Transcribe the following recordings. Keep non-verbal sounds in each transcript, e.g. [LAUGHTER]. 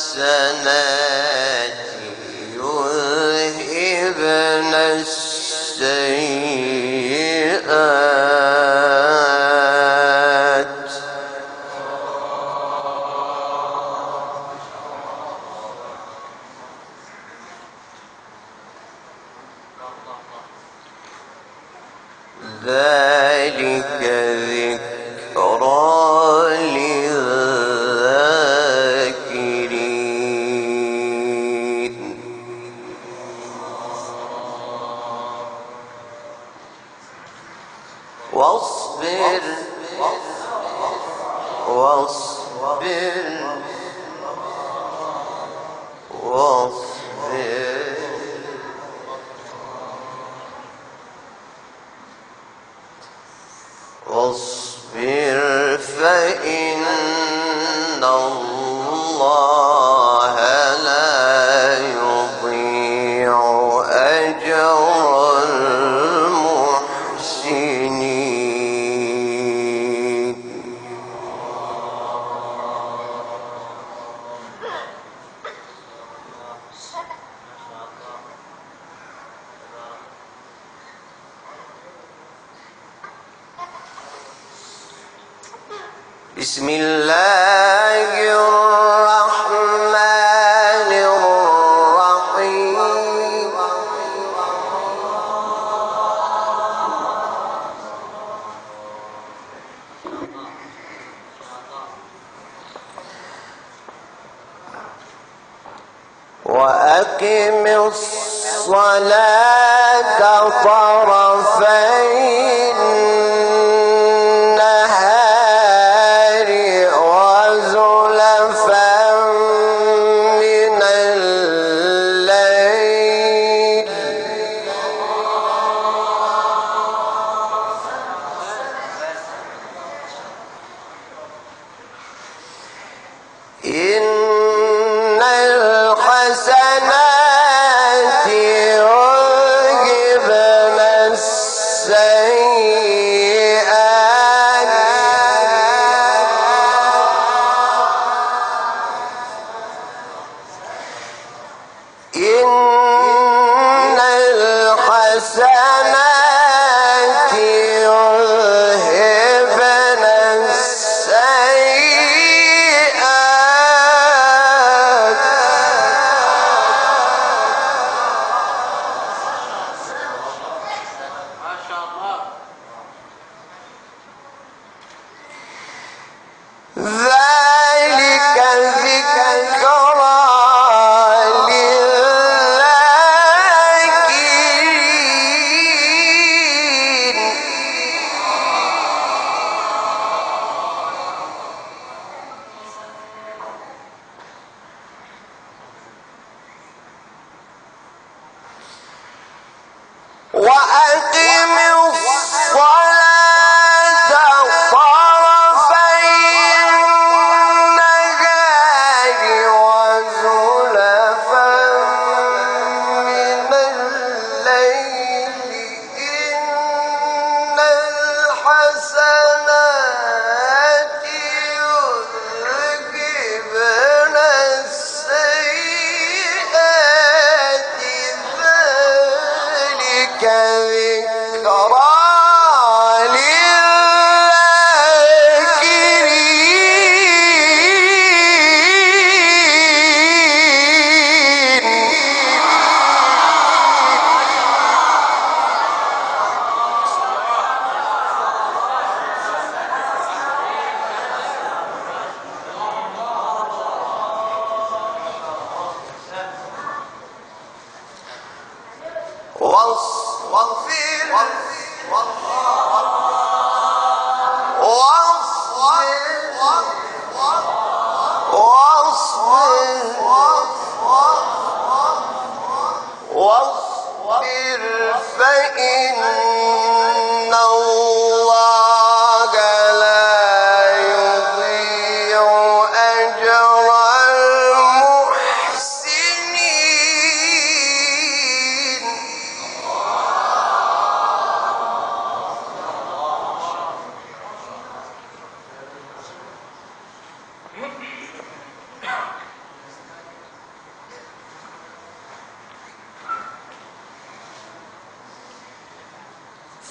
السَّنَادِيَ واصبر واصبر واصبر بسم الله الرحمن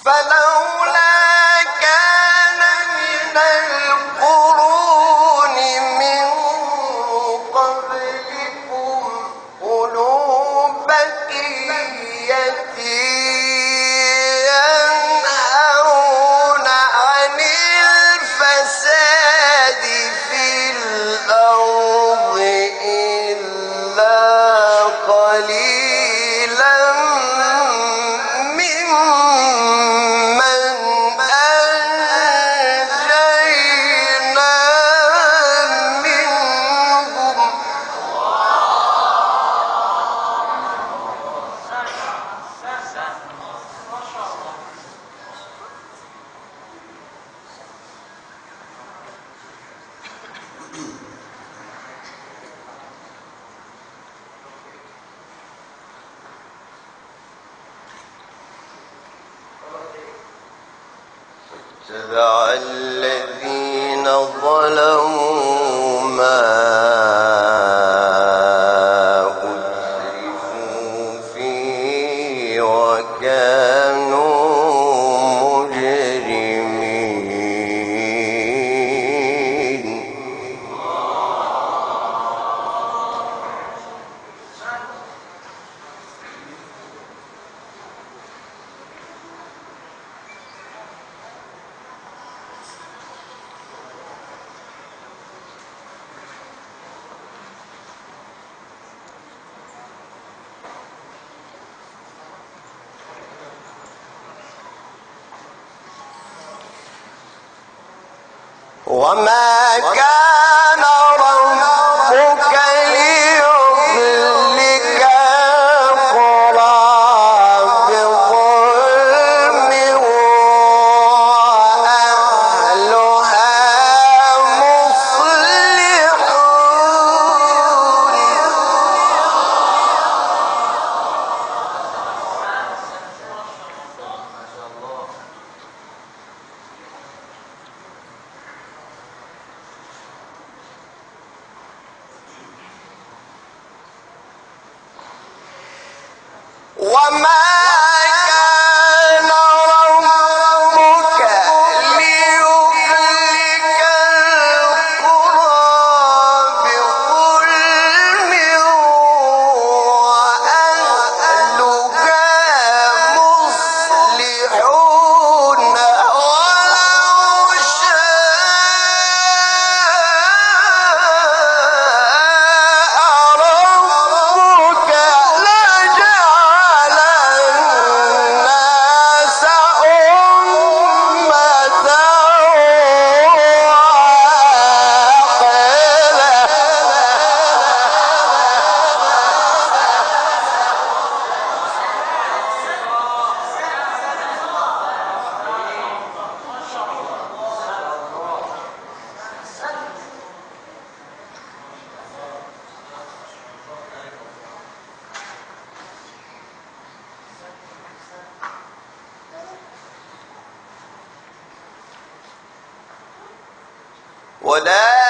فلولا الذين ظلموا وما كان ولا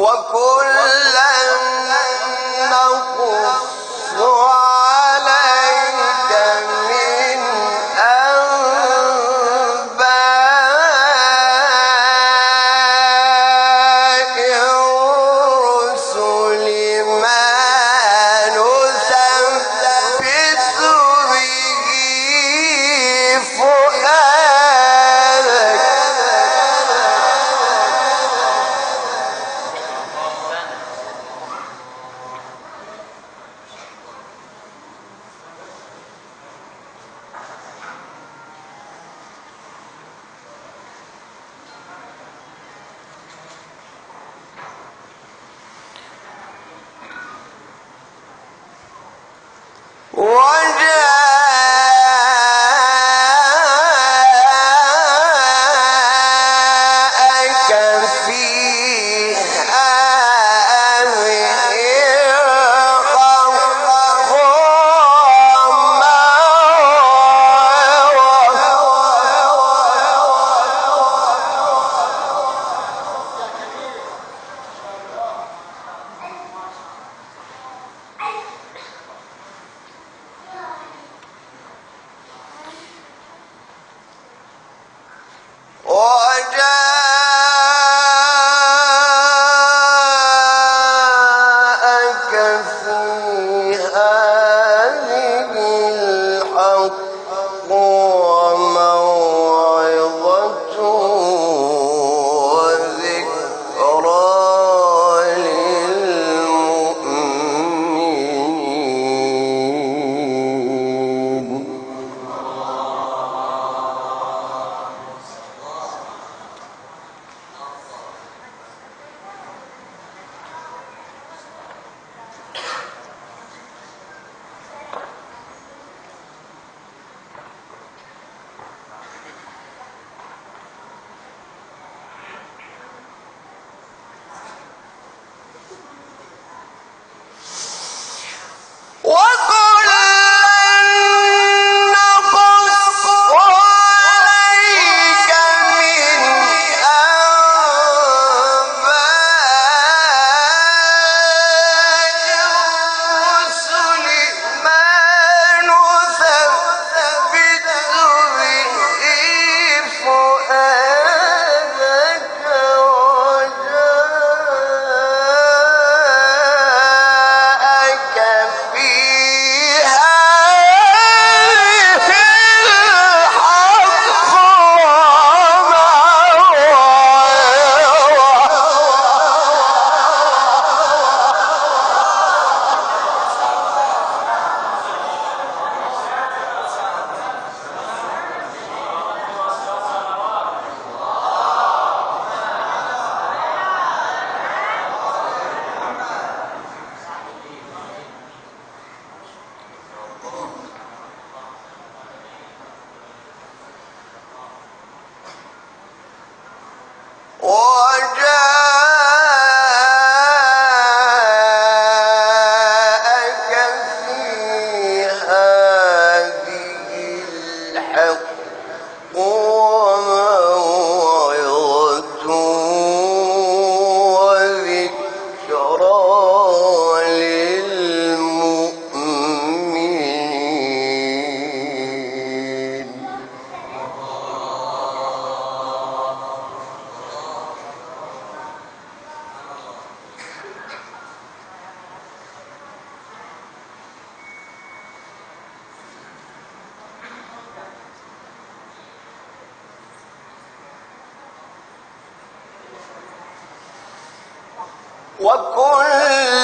وكن What? وكلا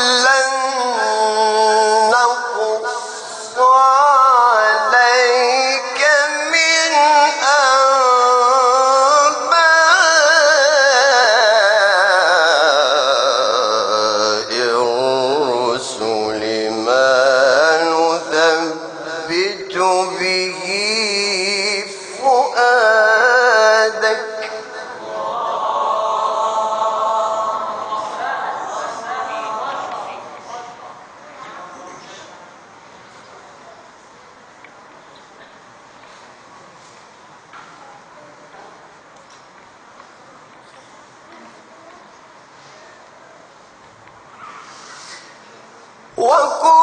وكلا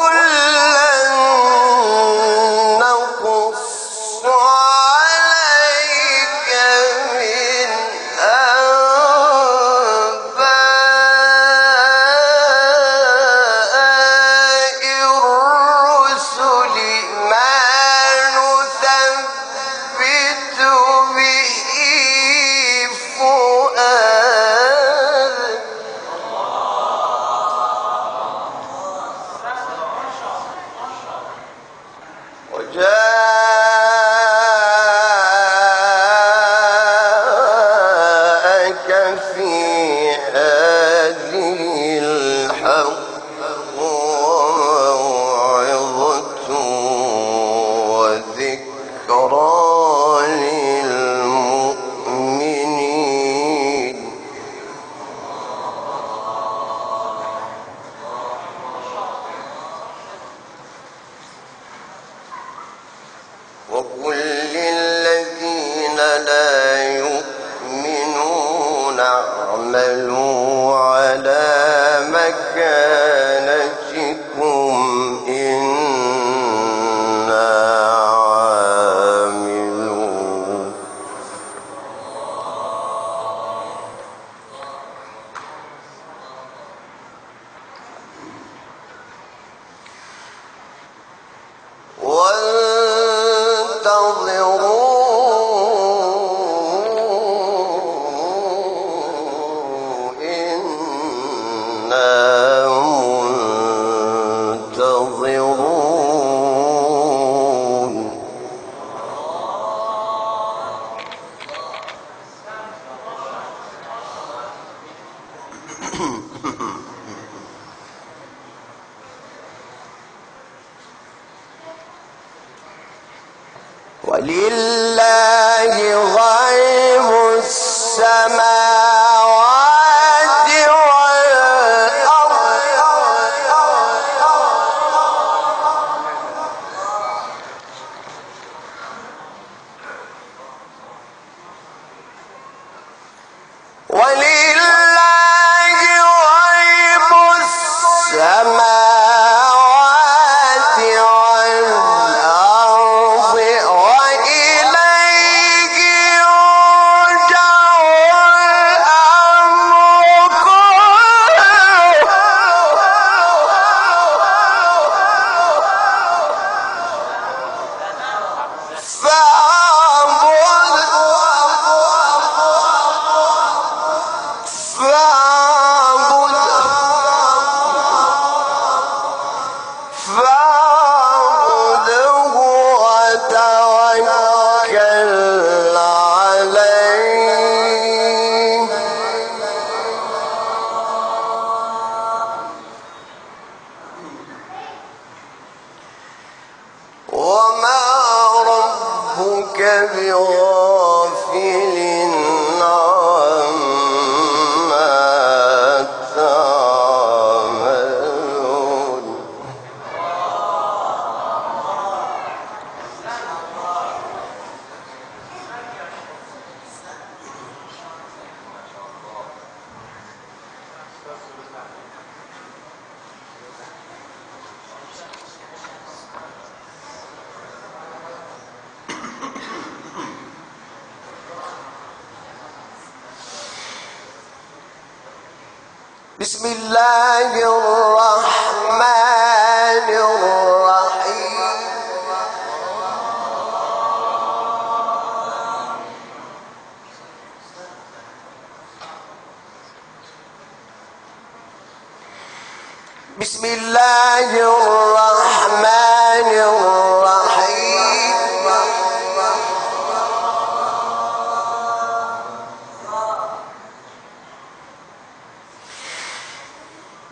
بسم الله الرحمن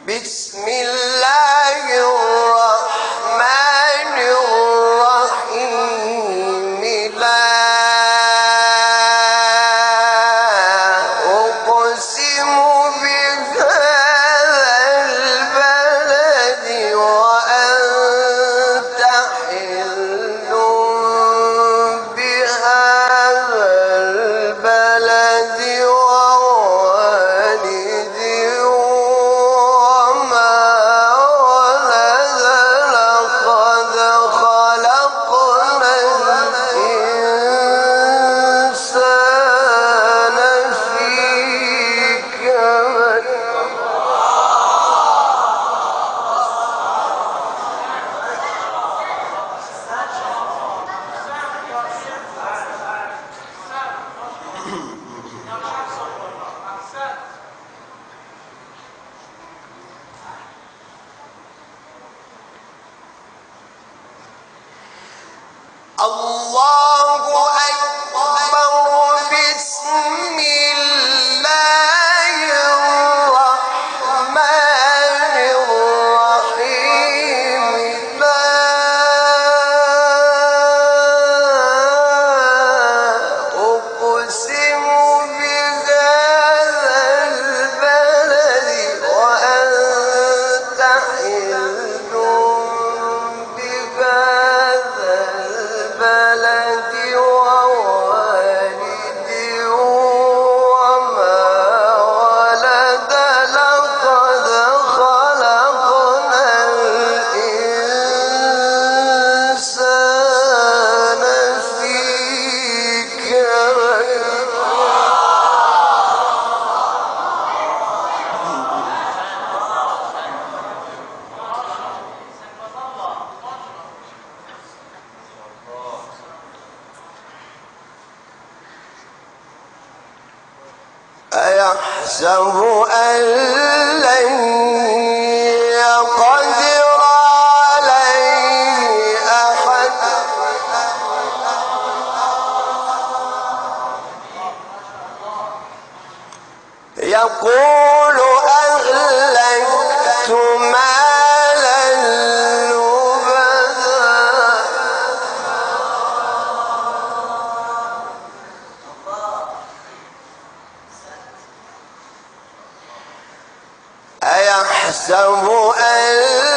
بسم الله Mm-hmm. [CLEARS THROAT] أيحسب أن